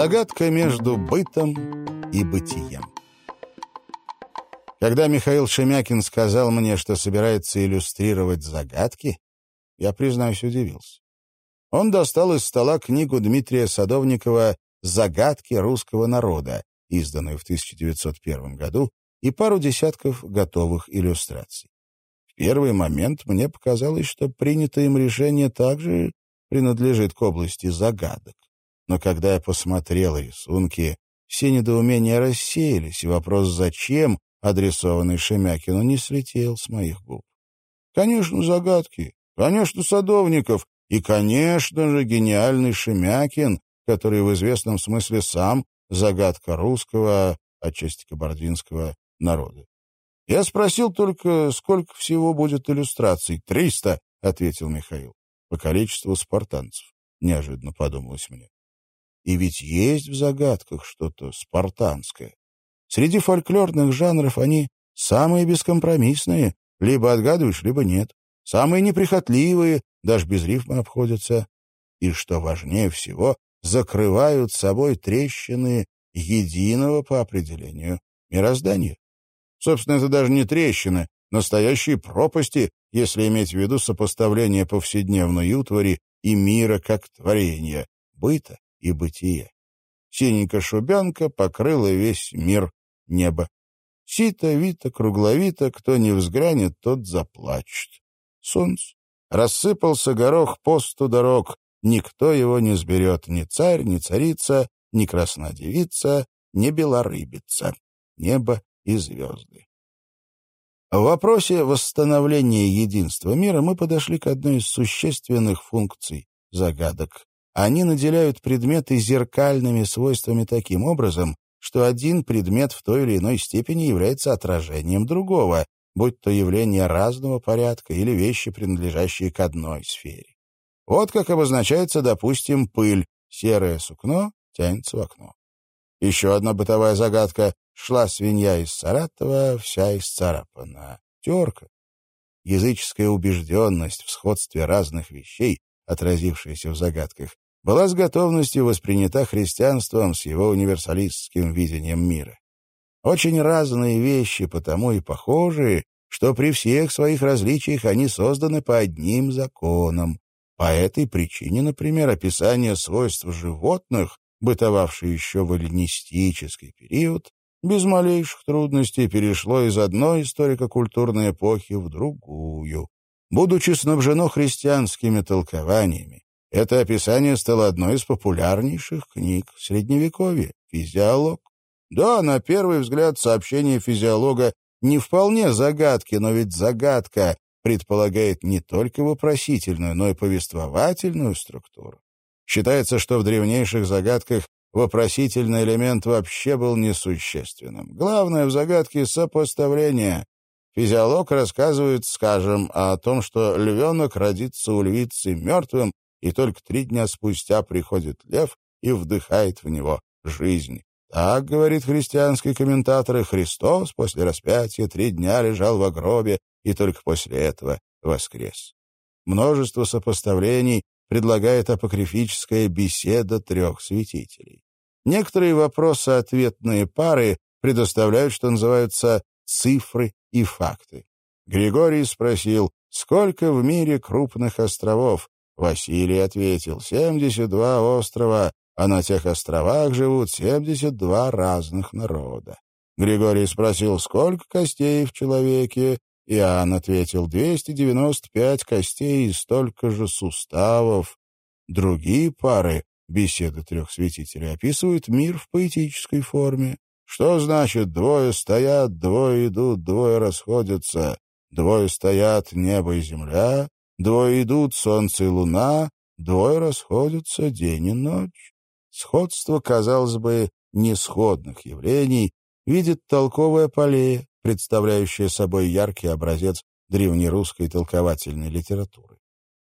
Загадка между бытом и бытием. Когда Михаил Шемякин сказал мне, что собирается иллюстрировать загадки, я, признаюсь, удивился. Он достал из стола книгу Дмитрия Садовникова «Загадки русского народа», изданную в 1901 году, и пару десятков готовых иллюстраций. В первый момент мне показалось, что принятое им решение также принадлежит к области загадок. Но когда я посмотрел рисунки, все недоумения рассеялись, и вопрос «зачем?» адресованный Шемякину, не слетел с моих губ. Конечно, загадки, конечно, Садовников и, конечно же, гениальный Шемякин, который в известном смысле сам загадка русского, отчасти кабардинского народа. Я спросил только, сколько всего будет иллюстраций. «Триста», — ответил Михаил, — «по количеству спартанцев», — неожиданно подумалось мне. И ведь есть в загадках что-то спартанское. Среди фольклорных жанров они самые бескомпромиссные, либо отгадываешь, либо нет. Самые неприхотливые, даже без рифма обходятся. И, что важнее всего, закрывают собой трещины единого по определению мироздания. Собственно, это даже не трещины, настоящие пропасти, если иметь в виду сопоставление повседневной утвари и мира как творения, быта и бытия. Синенькая шубянка покрыла весь мир небо. Сито, вито, кругловито, кто не взглянет, тот заплачет. Солнце. Рассыпался горох посту дорог, никто его не сберет, ни царь, ни царица, ни красна девица, ни белорыбица, небо и звезды. В вопросе восстановления единства мира мы подошли к одной из существенных функций загадок. Они наделяют предметы зеркальными свойствами таким образом, что один предмет в той или иной степени является отражением другого, будь то явление разного порядка или вещи, принадлежащие к одной сфере. Вот как обозначается, допустим, пыль. Серое сукно тянется в окно. Еще одна бытовая загадка. Шла свинья из Саратова, вся исцарапана. Терка. Языческая убежденность в сходстве разных вещей, отразившаяся в загадках, была с готовностью воспринята христианством с его универсалистским видением мира. Очень разные вещи, потому и похожие, что при всех своих различиях они созданы по одним законам. По этой причине, например, описание свойств животных, бытовавшее еще в эллинистический период, без малейших трудностей перешло из одной историко-культурной эпохи в другую. Будучи снабжено христианскими толкованиями, это описание стало одной из популярнейших книг Средневековья — «Физиолог». Да, на первый взгляд сообщение физиолога не вполне загадки, но ведь загадка предполагает не только вопросительную, но и повествовательную структуру. Считается, что в древнейших загадках вопросительный элемент вообще был несущественным. Главное в загадке — сопоставление. Физиолог рассказывает, скажем, о том, что львенок родится у львицы мертвым, и только три дня спустя приходит лев и вдыхает в него жизнь. Так, говорит христианский комментатор, и Христос после распятия три дня лежал в гробе и только после этого воскрес. Множество сопоставлений предлагает апокрифическая беседа трех святителей. Некоторые вопросы-ответные пары предоставляют, что называются, цифры и факты. Григорий спросил, сколько в мире крупных островов, Василий ответил, «Семьдесят два острова, а на тех островах живут семьдесят два разных народа». Григорий спросил, сколько костей в человеке? Иоанн ответил, двести девяносто пять костей и столько же суставов. Другие пары, беседы трех святителей, описывают мир в поэтической форме. Что значит «двое стоят, двое идут, двое расходятся»? Двое стоят небо и земля, Двое идут, солнце и луна, двое расходятся, день и ночь. Сходство, казалось бы, несходных явлений видит толковое поле, представляющее собой яркий образец древнерусской толковательной литературы.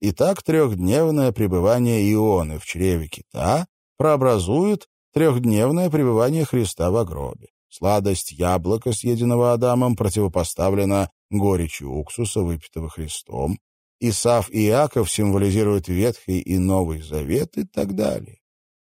Итак, трехдневное пребывание Ионы в чреве кита прообразует трехдневное пребывание Христа в гробе. Сладость яблока, съеденного Адамом, противопоставлена горечи уксуса, выпитого Христом. Исав и Иаков символизируют Ветхий и Новый Завет и так далее.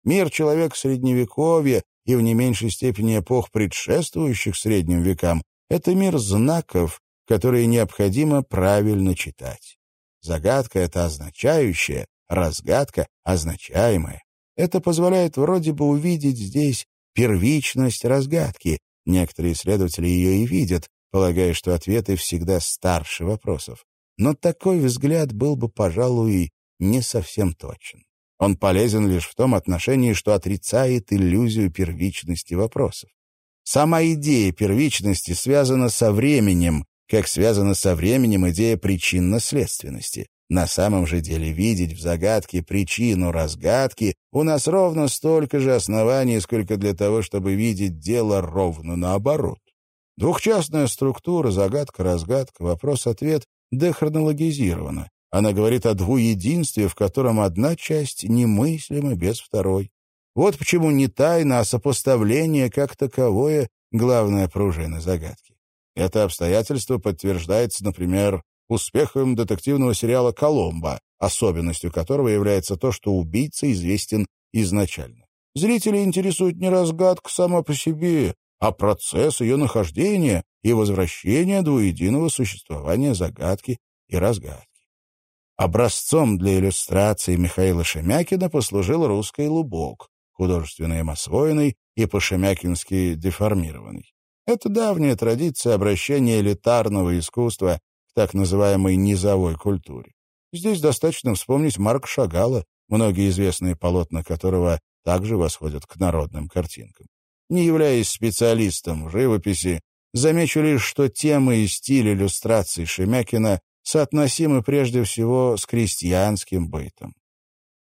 Мир человек Средневековья и в не меньшей степени эпох предшествующих Средним векам — это мир знаков, которые необходимо правильно читать. Загадка — это означающее, разгадка — означаемое. Это позволяет вроде бы увидеть здесь первичность разгадки. Некоторые исследователи ее и видят, полагая, что ответы всегда старше вопросов. Но такой взгляд был бы, пожалуй, не совсем точен. Он полезен лишь в том отношении, что отрицает иллюзию первичности вопросов. Сама идея первичности связана со временем, как связана со временем идея причинно-следственности. На самом же деле видеть в загадке причину разгадки у нас ровно столько же оснований, сколько для того, чтобы видеть дело ровно наоборот. Двухчастная структура, загадка-разгадка, вопрос-ответ дехронологизирована. Она говорит о двуединстве, в котором одна часть немыслима без второй. Вот почему не тайна, а сопоставление как таковое — главная пружина загадки. Это обстоятельство подтверждается, например, успехом детективного сериала «Коломбо», особенностью которого является то, что убийца известен изначально. Зрителей интересует не разгадка сама по себе, а процесс ее нахождения и возвращения двуединого существования загадки и разгадки. Образцом для иллюстрации Михаила Шемякина послужил русский лубок, художественно им освоенный и по-шемякински деформированный. Это давняя традиция обращения элитарного искусства к так называемой низовой культуре. Здесь достаточно вспомнить Марк Шагала, многие известные полотна которого также восходят к народным картинкам. Не являясь специалистом в живописи, замечу лишь, что темы и стиль иллюстраций Шемякина соотносимы прежде всего с крестьянским бытом.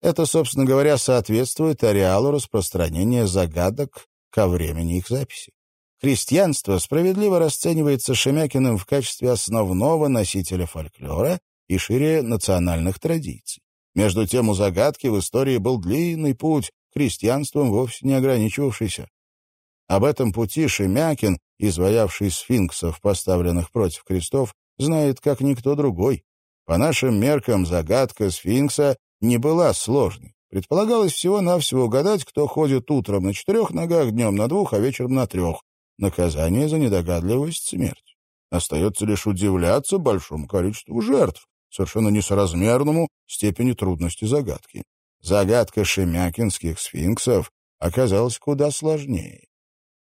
Это, собственно говоря, соответствует ареалу распространения загадок ко времени их записи. Христианство справедливо расценивается Шемякиным в качестве основного носителя фольклора и шире национальных традиций. Между тем у загадки в истории был длинный путь, христианством вовсе не ограничивавшийся. Об этом пути Шемякин, изваявший сфинксов, поставленных против крестов, знает как никто другой. По нашим меркам загадка сфинкса не была сложной. Предполагалось всего-навсего угадать, кто ходит утром на четырех ногах, днем на двух, а вечером на трех наказание за недогадливость — смерть. Остается лишь удивляться большому количеству жертв, совершенно несоразмерному степени трудности загадки. Загадка шемякинских сфинксов оказалась куда сложнее.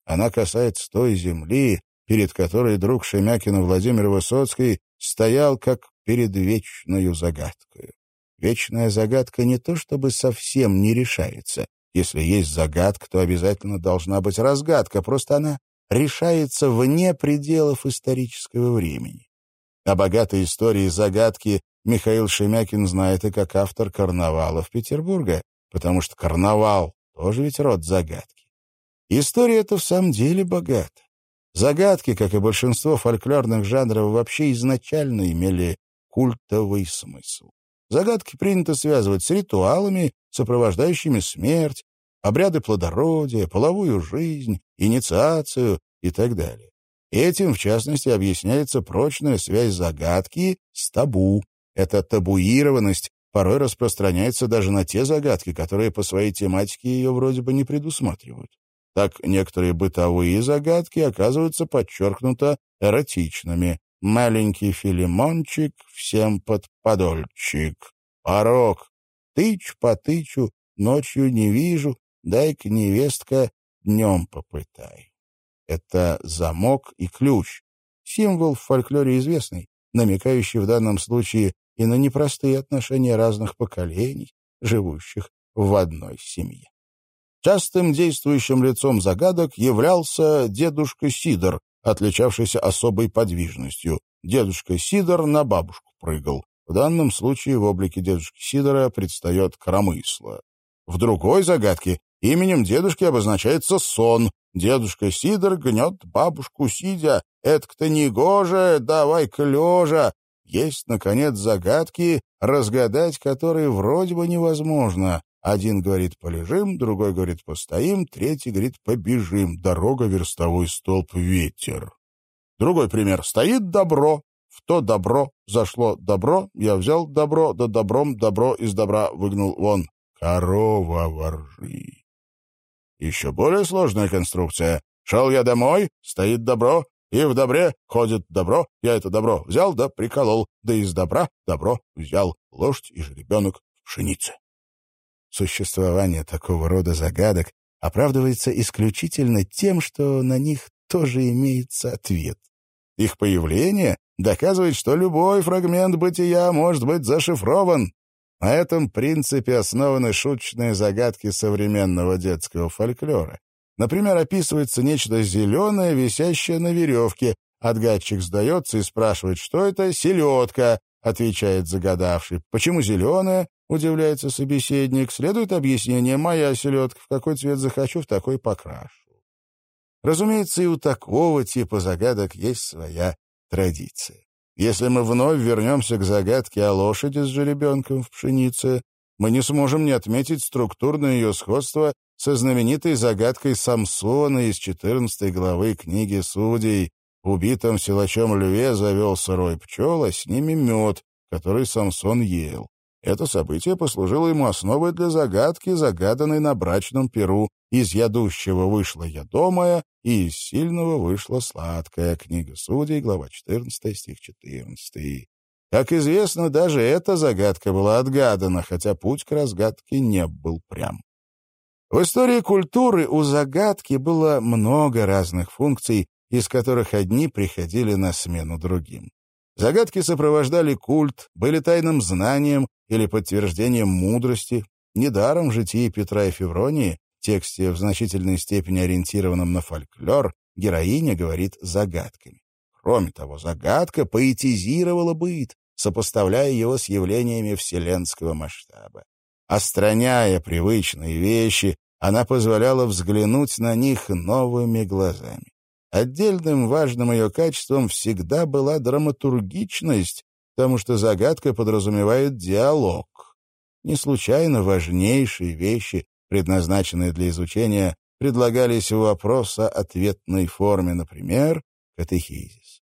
Она касается той земли, перед которой друг Шемякина Владимир Высоцкий стоял как перед вечною загадкой. Вечная загадка не то чтобы совсем не решается. Если есть загадка, то обязательно должна быть разгадка, просто она решается вне пределов исторического времени. О богатой истории загадки Михаил Шемякин знает и как автор «Карнавала» в Петербурге, потому что карнавал тоже ведь род загадки. История эта в самом деле богата. Загадки, как и большинство фольклорных жанров, вообще изначально имели культовый смысл. Загадки принято связывать с ритуалами, сопровождающими смерть, обряды плодородия, половую жизнь, инициацию и так далее. Этим, в частности, объясняется прочная связь загадки с табу. Эта табуированность порой распространяется даже на те загадки, которые по своей тематике ее вроде бы не предусматривают. Так некоторые бытовые загадки оказываются подчеркнуто эротичными. «Маленький филимончик, всем под подольчик». «Порог, тыч по тычу, ночью не вижу, дай-ка, невестка, днем попытай. Это замок и ключ, символ в фольклоре известный, намекающий в данном случае и на непростые отношения разных поколений, живущих в одной семье. Частым действующим лицом загадок являлся дедушка Сидор, отличавшийся особой подвижностью. Дедушка Сидор на бабушку прыгал. В данном случае в облике дедушки Сидора предстает коромысло. В другой загадке Именем дедушки обозначается сон. Дедушка Сидор гнет бабушку сидя. Это-то негоже, давай-ка лежа. Есть, наконец, загадки, разгадать которые вроде бы невозможно. Один говорит «полежим», другой говорит «постоим», третий говорит «побежим». Дорога, верстовой столб, ветер. Другой пример. Стоит добро, в то добро зашло добро, я взял добро, да добром добро из добра выгнул вон. корова воржи. Еще более сложная конструкция. Шел я домой, стоит добро, и в добре ходит добро. Я это добро взял да приколол, да из добра добро взял лошадь и жеребенок в пшенице. Существование такого рода загадок оправдывается исключительно тем, что на них тоже имеется ответ. Их появление доказывает, что любой фрагмент бытия может быть зашифрован. На этом принципе основаны шуточные загадки современного детского фольклора. Например, описывается нечто зеленое, висящее на веревке. Отгадчик сдается и спрашивает, что это «селедка», — отвечает загадавший. «Почему зеленая?» — удивляется собеседник. Следует объяснение «моя селедка, в какой цвет захочу, в такой покрашу». Разумеется, и у такого типа загадок есть своя традиция. Если мы вновь вернемся к загадке о лошади с жеребенком в пшенице, мы не сможем не отметить структурное ее сходство со знаменитой загадкой Самсона из 14 главы книги Судей. Убитым силачом льве завелся рой пчел, а с ними мед, который Самсон ел. Это событие послужило ему основой для загадки, загаданной на брачном перу. Из ядущего вышла ядомая, и из сильного вышла сладкая. Книга Судей, глава 14, стих 14. Как известно, даже эта загадка была отгадана, хотя путь к разгадке не был прям. В истории культуры у загадки было много разных функций, из которых одни приходили на смену другим. Загадки сопровождали культ, были тайным знанием или подтверждением мудрости. Недаром в житии Петра и Февронии тексте, в значительной степени ориентированном на фольклор, героиня говорит загадками. Кроме того, загадка поэтизировала быт, сопоставляя его с явлениями вселенского масштаба. Остраняя привычные вещи, она позволяла взглянуть на них новыми глазами. Отдельным важным ее качеством всегда была драматургичность, потому что загадка подразумевает диалог. Не случайно важнейшие вещи предназначенные для изучения, предлагались в вопросо-ответной форме, например, катехизис.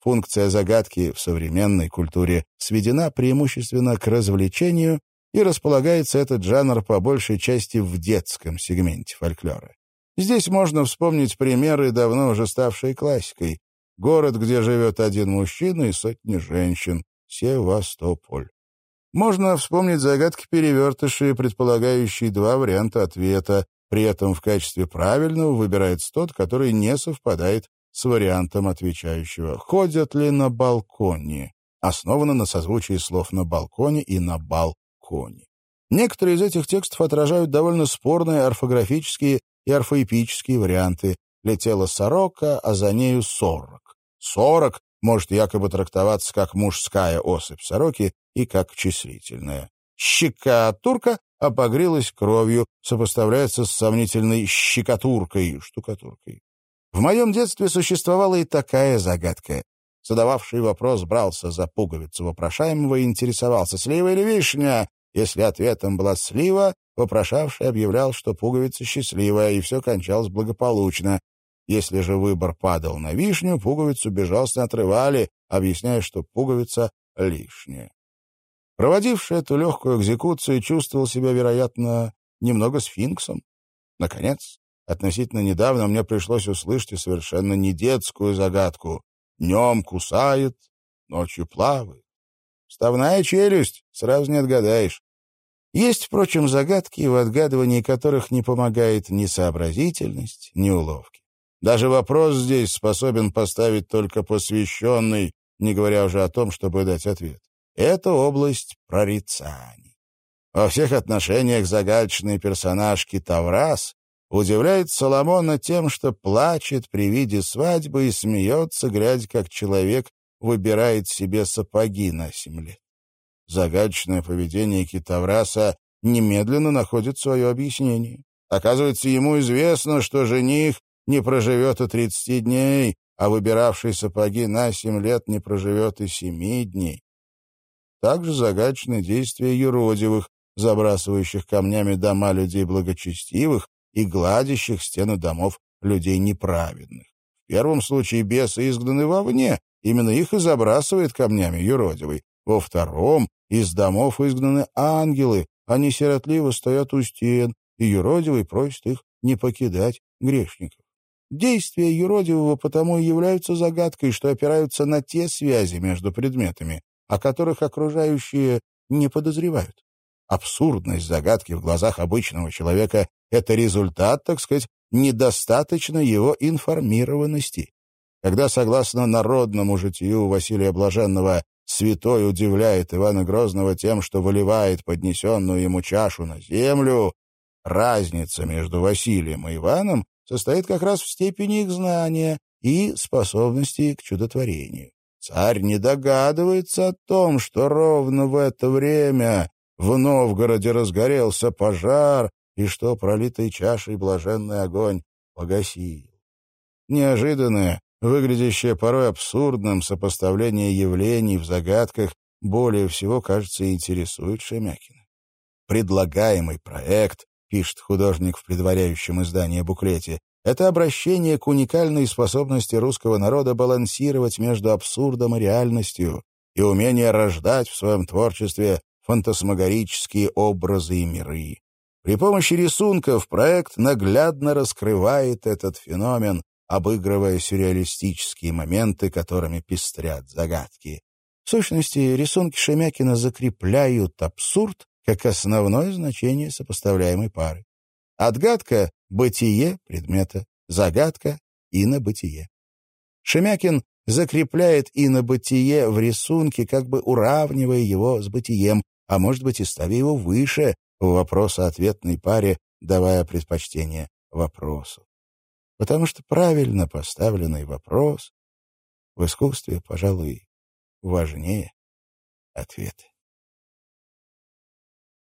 Функция загадки в современной культуре сведена преимущественно к развлечению, и располагается этот жанр по большей части в детском сегменте фольклора. Здесь можно вспомнить примеры, давно уже ставшие классикой. Город, где живет один мужчина и сотни женщин. Севастополь. Можно вспомнить загадки перевертыши, предполагающие два варианта ответа. При этом в качестве правильного выбирается тот, который не совпадает с вариантом отвечающего. Ходят ли на балконе? Основано на созвучии слов «на балконе» и «на балконе». Некоторые из этих текстов отражают довольно спорные орфографические и орфоэпические варианты. Летела сорока, а за нею сорок. Сорок может якобы трактоваться как мужская особь сороки и как числительная. Щека турка обогрелась кровью, сопоставляется с сомнительной щекотуркой, штукатуркой. В моем детстве существовала и такая загадка. Задававший вопрос брался за пуговицу вопрошаемого и интересовался, слива или вишня. Если ответом была слива, вопрошавший объявлял, что пуговица счастливая, и все кончалось благополучно. Если же выбор падал на вишню, пуговицу безжалостно отрывали, объясняя, что пуговица лишняя. Проводивший эту легкую экзекуцию чувствовал себя, вероятно, немного сфинксом. Наконец, относительно недавно мне пришлось услышать совершенно не детскую загадку. Днем кусает, ночью плавает. Вставная челюсть, сразу не отгадаешь. Есть, впрочем, загадки, в отгадывании которых не помогает ни сообразительность, ни уловки. Даже вопрос здесь способен поставить только посвященный, не говоря уже о том, чтобы дать ответ. Это область прорицаний. Во всех отношениях загадочный персонаж Китаврас удивляет Соломона тем, что плачет при виде свадьбы и смеется, глядя, как человек выбирает себе сапоги на семь лет. Загадочное поведение Китавраса немедленно находит свое объяснение. Оказывается, ему известно, что жених не проживет и тридцати дней, а выбиравший сапоги на семь лет не проживет и семи дней. Также загадочны действия юродивых, забрасывающих камнями дома людей благочестивых и гладящих стены домов людей неправедных. В первом случае бесы изгнаны вовне, именно их и забрасывает камнями юродивый. Во втором из домов изгнаны ангелы, они сиротливо стоят у стен, и юродивый просит их не покидать грешников. Действия юродивого потому и являются загадкой, что опираются на те связи между предметами, о которых окружающие не подозревают. Абсурдность загадки в глазах обычного человека — это результат, так сказать, недостаточно его информированности. Когда, согласно народному житию Василия Блаженного, святой удивляет Ивана Грозного тем, что выливает поднесенную ему чашу на землю, разница между Василием и Иваном состоит как раз в степени их знания и способности к чудотворению. Царь не догадывается о том, что ровно в это время в Новгороде разгорелся пожар и что пролитой чашей блаженный огонь погасил. Неожиданное, выглядящее порой абсурдным сопоставление явлений в загадках более всего, кажется, интересует Шемякина. Предлагаемый проект пишет художник в предваряющем издание буклете, это обращение к уникальной способности русского народа балансировать между абсурдом и реальностью и умение рождать в своем творчестве фантасмагорические образы и миры. При помощи рисунков проект наглядно раскрывает этот феномен, обыгрывая сюрреалистические моменты, которыми пестрят загадки. В сущности, рисунки Шемякина закрепляют абсурд как основное значение сопоставляемой пары. Отгадка — бытие предмета, загадка — инобытие. Шемякин закрепляет инобытие в рисунке, как бы уравнивая его с бытием, а может быть и ставя его выше в вопросо-ответной паре, давая предпочтение вопросу. Потому что правильно поставленный вопрос в искусстве, пожалуй, важнее ответа.